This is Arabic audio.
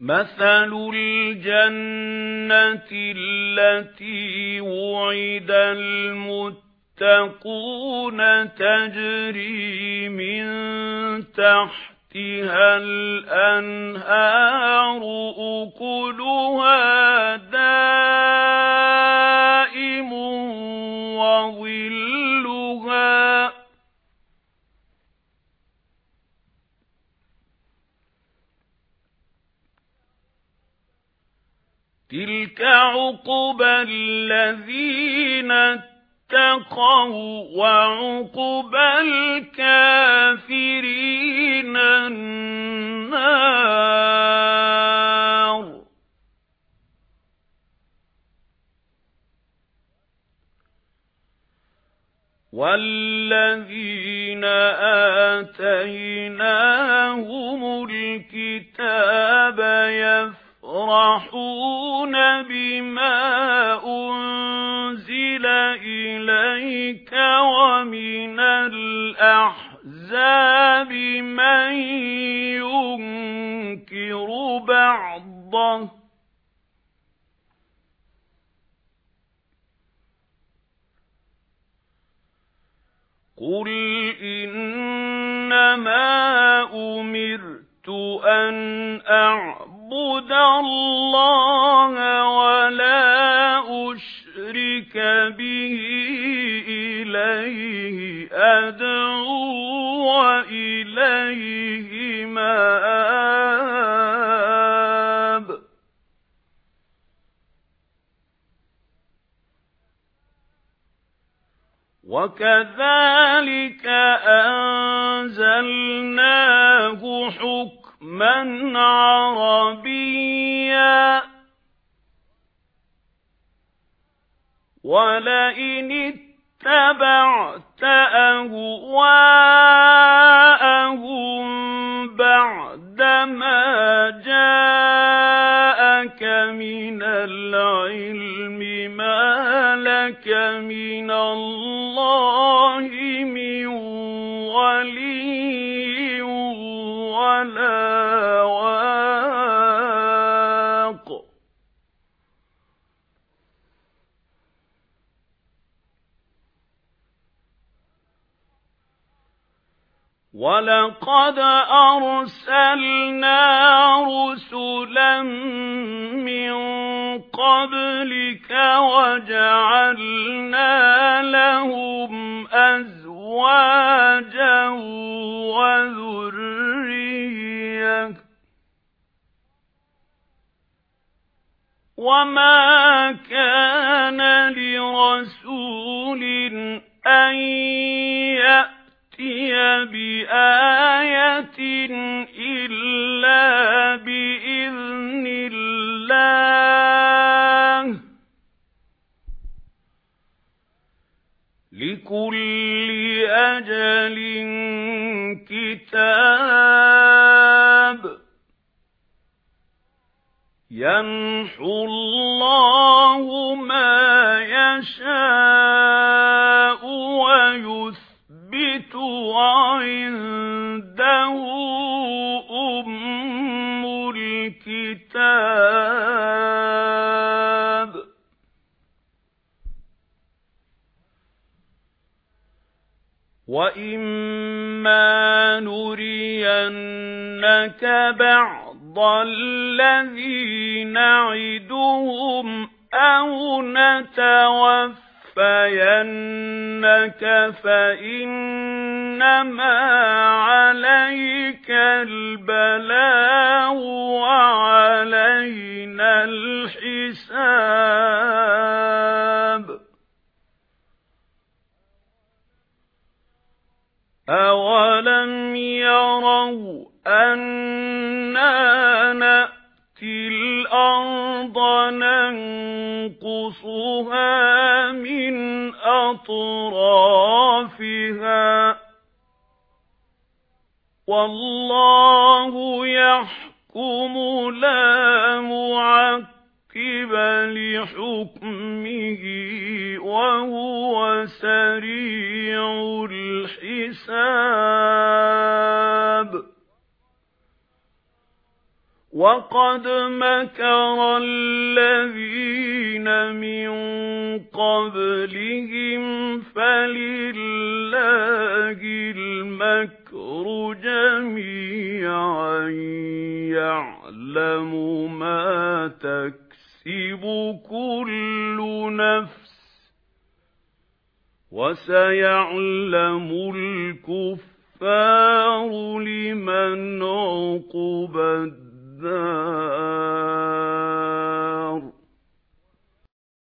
مَثَلُ الْجَنَّةِ الَّتِي وُعِدَ الْمُتَّقُونَ تَجْرِي مِن تَحْتِهَا الْأَنْهَارُ أُكُلُهَا دَائِمٌ تِلْكَ عُقْبَى الَّذِينَ اتَّقَوْا وَّعُقْبَى الْكَافِرِينَ النَّارُ وَالَّذِينَ آتَيْنَاهُمُ الْكِتَابَ يَفْرَحُونَ بِمَا أُنْزِلَ إِلَيْكَ وَمِنَ الْأَحْزَابِ مَن يُنكِرُ بَعْضَهُ قُلْ إِنَّمَا أُمِرْتُ أَنْ أَعْبُدَ اللَّهَ وَكَذَلِكَ أَنزَلْنَاهُ حُكْمًا عَرَبِيًّا. وَلَئِنِ اتَّبَعْتَ أَهْوَاءَهُمْ بَعْدَمَا جَاءَكَ وَلَا وَاقٍ وَلَقَدْ أَرْسَلْنَا رُسُلًا مِنْ قَبْلِكَ وَجَعَلْنَا وَمَا كَانَ لِرَسُولٍ أَن يَأْتِيَ بِآيَةٍ إِلَّا بِإِذْنِ اللَّهِ لِكُلِّ أَجَلٍ كِتَابٌ يَمْحُو اللَّهُ مَا يَشَاءُ وَيُثْبِتُ وَعِندَهُ أُمُّ الْكِتَابِ وَإِمَّا نُرِيَنَّكَ بَعْضَ الَّذِي نَعِدُهُمْ أَوْ نَتَوَفَّيَنَّكَ فَإِنَّمَا عَلَيْكَ الْبَلَاغُ وَعَلَيْنَا الْحِسَابُ. أَوَلَمْ يَرَوْا أَنَّا نَأْتِي الْأَرْضَ نَنقُصُهَا مِنْ أَطْرَافِهَا. وَاللَّهُ يَحْكُمُ لَا مُعَقِّبَ لِحُكْمِهِ وَهُوَ سَرِيعُ الْحِسَابِ. وَقَدْ مَكَرَ الَّذِينَ مِنْ قَبْلِهِمْ فَلِلَّهِ الْمَكْرُ جَمِيعًا يَعْلَمُ مَا تَكْسِبُ كُلُّ نَفْسٍ وَسَيَعْلَمُ الْكُفَّارُ لِمَنْ عُقْبَى الْكَذَّابِ